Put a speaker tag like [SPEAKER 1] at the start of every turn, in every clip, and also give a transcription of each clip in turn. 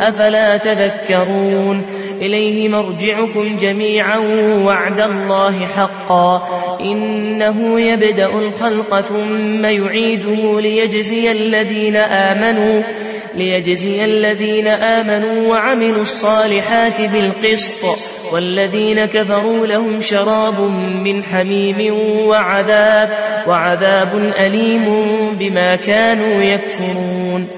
[SPEAKER 1] أفلا تذكرون؟ إليه مرجعكم جميعا وعد الله حقا. إنه يبدأ الخلق ثم يعيده ليجزي الذين آمنوا ليجزي الذين آمنوا وعملوا الصالحات بالقسط. والذين كفروا لهم شراب من حميم وعذاب وعذاب أليم بما كانوا يكفرون.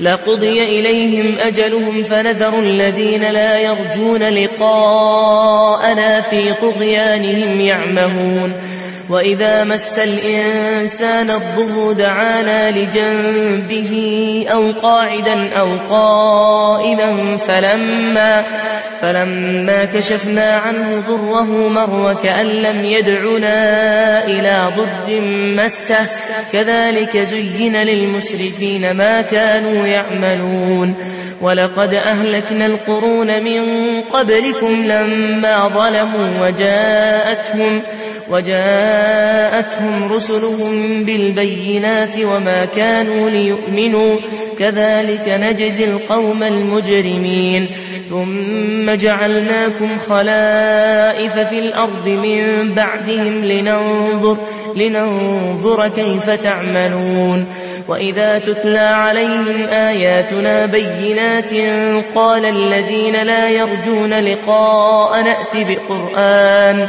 [SPEAKER 1] لقضي إليهم أجلهم فنذر الذين لا يرجون لقاءنا في طغيانهم يعمهون. وإذا مس الإنسان الضر دعانا لجنبه أو قاعدا أو قائما فلما, فلما كشفنا عنه ضره مر وكأن لم يدعنا إلى ضد مسه. كذلك زين للمسرفين ما كانوا يعملون. ولقد أهلكنا القرون من قبلكم لما ظلموا وجاءتهم وجاءتهم رسلهم بالبينات وما كانوا ليؤمنوا. كذلك نجزي القوم المجرمين. ثم جعلناكم خلائف في الأرض من بعدهم لننظر, لننظر كيف تعملون. وإذا تتلى عليهم آياتنا بينات قال الذين لا يرجون لقاء نأت بقرآن.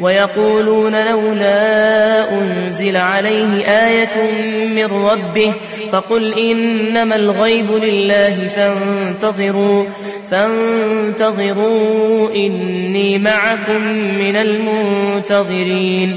[SPEAKER 1] ويقولون لولا أنزل عليه آية من ربه فقل إنما الغيب لله فانتظروا فانتظروا إني معكم من المنتظرين.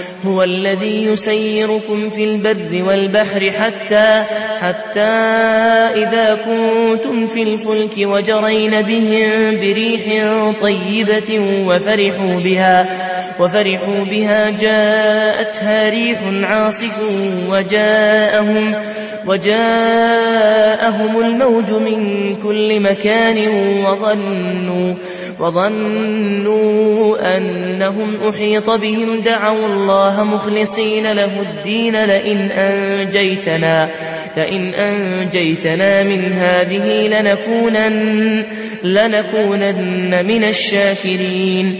[SPEAKER 1] هو الذي يسيركم في البر والبحر حتى حتى إذا كنتم في الفلك وجرين بهم بريح طيبة وفرحوا بها وفرحوا بها جاءتها ريح عاصف وجاءهم وجاءهم الموج من كل مكان وظنوا وظنوا أنهم أحيط بهم دعوا الله مخلصين له الدين لئن أنجيتنا لئن أنجيتنا من هذه لنكونن, لنكونن من الشاكرين.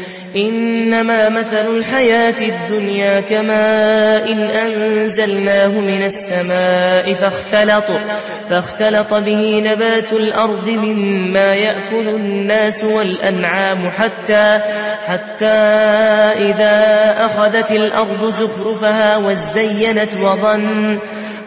[SPEAKER 1] إنما مثل الحياة الدنيا كماء إن أنزلناه من السماء فاختلط, فاختلط به نبات الأرض مما يأكل الناس والأنعام حتى, حتى إذا أخذت الأرض زخرفها وزينت وظن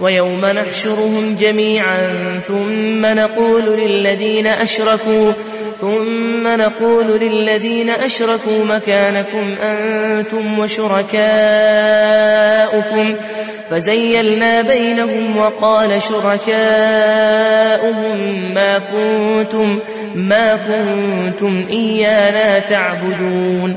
[SPEAKER 1] ويوم نحشرهم جميعا ثم نقول للذين أشركوا ثم نقول للذين أشركوا مكانكم أنتم وشركاؤكم. فزيلنا بينهم وقال شركاؤهم ما كنتم ما كنتم إيانا تعبدون.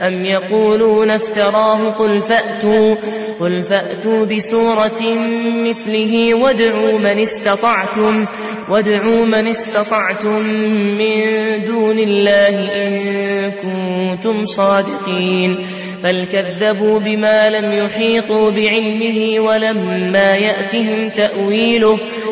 [SPEAKER 1] أم يقولون افتراه قل فأتوا, قل فأتوا بسورة مثله وادعوا من استطعتم وادعوا من استطعتم من دون الله إن كنتم صادقين. بل كذبوا بما لم يحيطوا بعلمه ولما يأتهم تأويله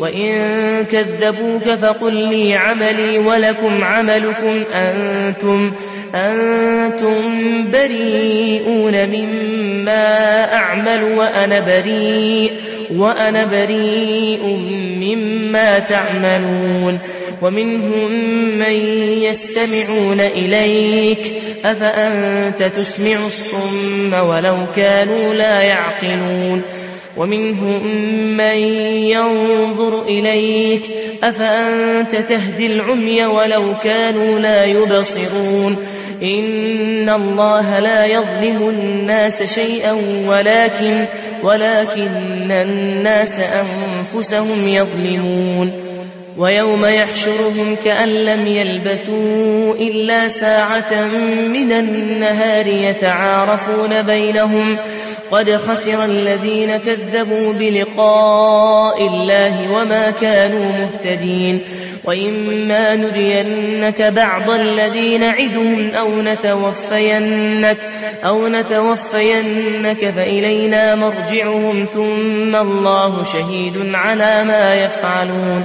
[SPEAKER 1] وإن كذبوك فقل لي عملي ولكم عملكم أنتم, أنتم بريئون مما أعمل وأنا بريء وأنا بريء مما تعملون ومنهم من يستمعون إليك أفأنت تسمع الصم ولو كانوا لا يعقلون ومنهم من ينظر إليك أفأنت تهدي العمي ولو كانوا لا يبصرون؟ إن الله لا يظلم الناس شيئا ولكن ولكن الناس أنفسهم يظلمون. ويوم يحشرهم كأن لم يلبثوا إلا ساعة من النهار يتعارفون بينهم قد خسر الذين كذبوا بلقاء الله وما كانوا مهتدين وإما نرينك بعض الذين نعدهم أو نتوفينك, أو نتوفينك فإلينا مرجعهم ثم الله شهيد على ما يفعلون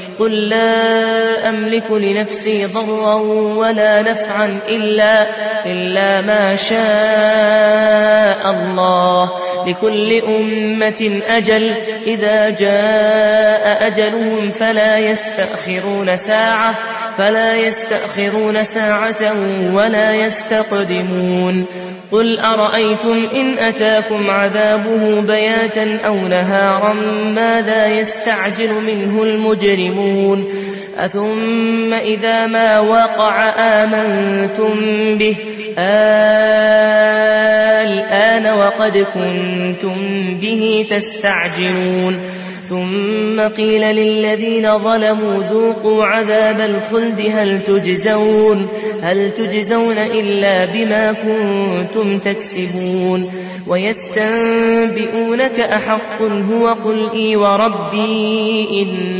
[SPEAKER 1] قل لا أملك لنفسي ضرا ولا نفعا إلا, إلا ما شاء الله. لكل أمة أجل إذا جاء أجلهم فلا يستأخرون ساعة فلا يستأخرون ساعة ولا يستقدمون. قل أرأيتم إن أتاكم عذابه بياتا أو نهارا ماذا يستعجل منه المجرمون؟ أثم إذا ما وقع آمنتم به. الآن وقد كنتم به تستعجلون. ثم قيل للذين ظلموا ذوقوا عذاب الخلد. هل تجزون؟ هل تجزون إلا بما كنتم تكسبون؟ ويستنبئونك أحق هو قل إي وربي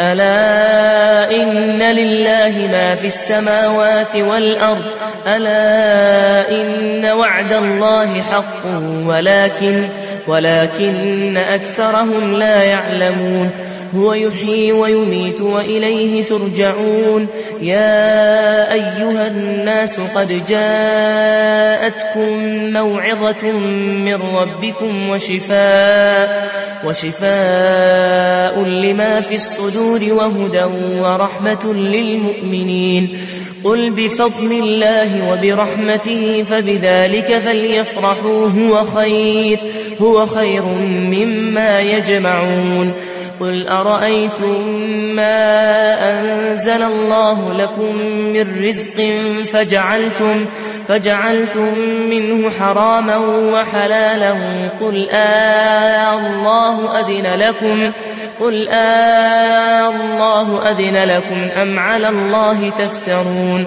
[SPEAKER 1] ألا إن لله ما في السماوات والأرض؟ ألا إن وعد الله حق ولكن ولكن أكثرهم لا يعلمون. هو يحيي ويميت وإليه ترجعون. يا أيها الناس قد جاءتكم موعظة من ربكم وشفاء وشفاء لما في الصدور وهدى ورحمة للمؤمنين. قل بفضل الله وبرحمته فبذلك فليفرحوا هو خير هو خير مما يجمعون. قل أرأيتم ما أنزل الله لكم من رزق فجعلتم فجعلتم منه حراما وحلالا قل آه الله أذن لكم قل آه الله أذن لكم أم على الله تفترون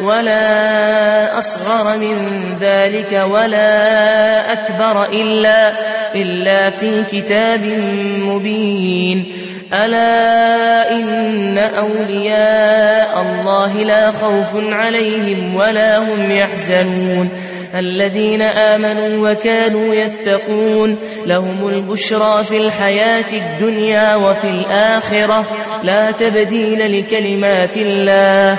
[SPEAKER 1] ولا أصغر من ذلك ولا أكبر إلا, إلا في كتاب مبين. ألا إن أولياء الله لا خوف عليهم ولا هم يحزنون. الذين آمنوا وكانوا يتقون. لهم البشرى في الحياة الدنيا وفي الآخرة. لا تبديل لكلمات الله.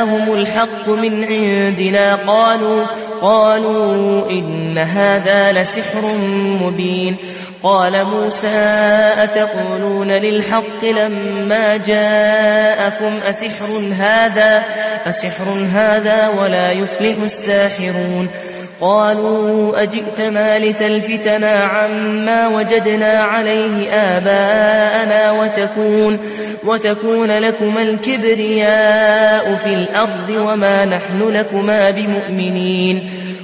[SPEAKER 1] جاءهم الحق من عندنا قالوا قالوا إن هذا لسحر مبين قال موسى أتقولون للحق لما جاءكم أسحر هذا أسحر هذا ولا يفلح الساحرون قالوا أجئتنا لتلفتنا عما وجدنا عليه آباءنا وتكون, وتكون لكما الكبرياء في الأرض وما نحن لكما بمؤمنين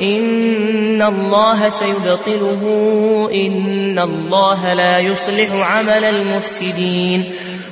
[SPEAKER 1] إن الله سيبطله إن الله لا يصلح عمل المفسدين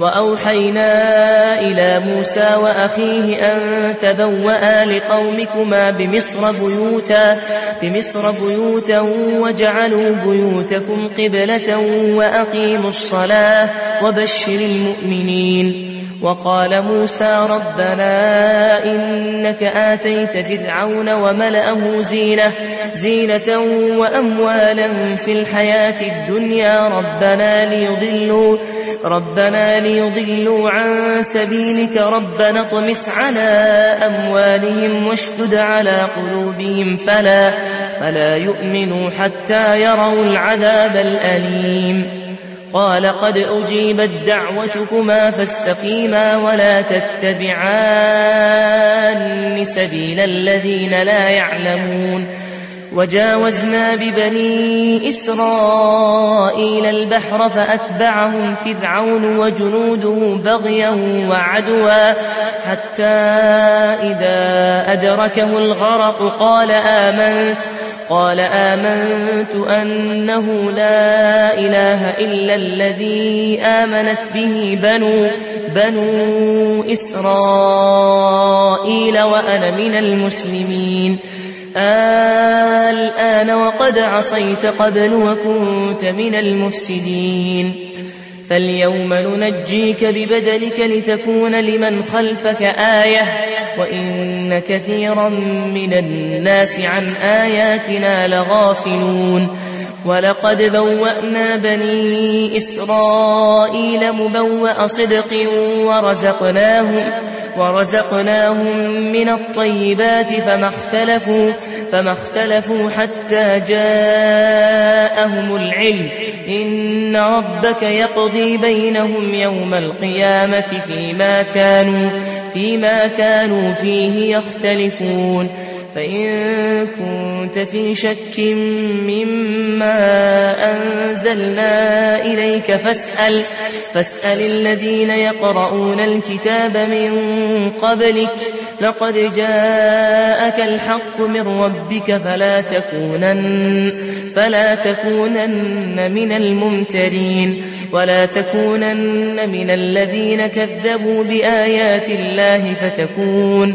[SPEAKER 1] وأوحينا إلى موسى وأخيه أن تبوأ لقومكما بمصر بيوتا, بمصر بيوتا وجعلوا بيوتكم قبلة وأقيموا الصلاة وبشر المؤمنين. وقال موسى ربنا إنك آتيت فرعون وملأه زينة, زينة وأموالا في الحياة الدنيا ربنا ليضلوا, ربنا ليضلوا عن سبيلك ربنا اطمس على أموالهم واشتد على قلوبهم فلا, فلا يؤمنوا حتى يروا العذاب الأليم. قال قد أجيبت دعوتكما فاستقيما ولا تتبعان سبيل الذين لا يعلمون. وجاوزنا ببني إسرائيل البحر فأتبعهم فرعون وجنوده بغيا وعدوا حتى إذا أدركه الغرق قال آمنت قال آمنت أنه لا إله إلا الذي آمنت به بنو, بنو إسرائيل وأنا من المسلمين. الآن وقد عصيت قبل وكنت من المفسدين. فاليوم ننجيك ببدلك لتكون لمن خلفك آية وإن كثيرا من الناس عن آياتنا لغافلون. ولقد بوأنا بني إسرائيل مبوأ صدق ورزقناهم, ورزقناهم من الطيبات فما اختلفوا, فما اختلفوا حتى جاءهم العلم. إن ربك يقضي بينهم يوم القيامة فيما كانوا, فيما كانوا فيه يختلفون. فإن كنت في شك مما أنزلنا إليك فاسأل فاسأل الذين يقرؤون الكتاب من قبلك لقد جاءك الحق من ربك فلا تكونن فلا تكونن من الممترين ولا تكونن من الذين كذبوا بآيات الله فتكون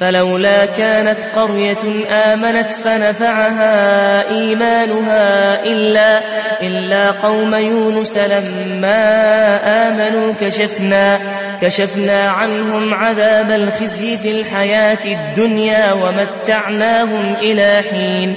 [SPEAKER 1] فلولا كانت قرية آمنت فنفعها إيمانها إلا, إلا قوم يونس لما آمنوا كشفنا, كشفنا عنهم عذاب الخزي في الحياة الدنيا ومتعناهم إلى حين.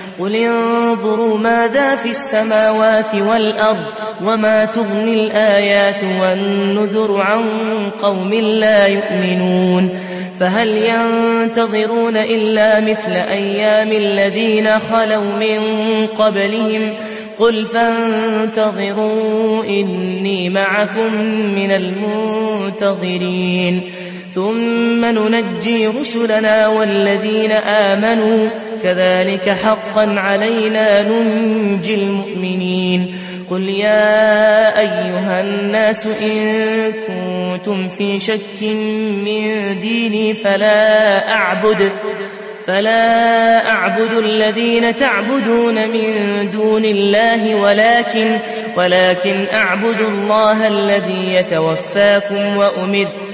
[SPEAKER 1] قل انظروا ماذا في السماوات والأرض وما تغني الآيات والنذر عن قوم لا يؤمنون فهل ينتظرون إلا مثل أيام الذين خلوا من قبلهم قل فانتظروا إني معكم من المنتظرين ثم ننجي رسلنا والذين آمنوا كذلك حقا علينا ننجي المؤمنين. قل يا أيها الناس إن كنتم في شك من ديني فلا أعبد فلا أعبد الذين تعبدون من دون الله ولكن ولكن أعبد الله الذي يتوفاكم وأمرت.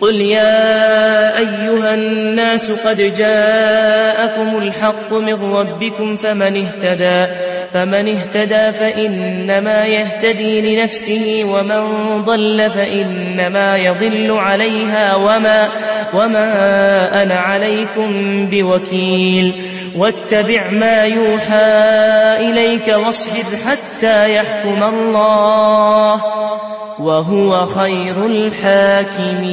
[SPEAKER 1] قل يا أيها الناس قد جاءكم الحق من ربكم فمن اهتدى فمن اهتدى فإنما يهتدي لنفسه ومن ضل فإنما يضل عليها وما, وما أنا عليكم بوكيل. واتبع ما يوحى إليك واصبر حتى يحكم الله. وهو خير الحاكمين.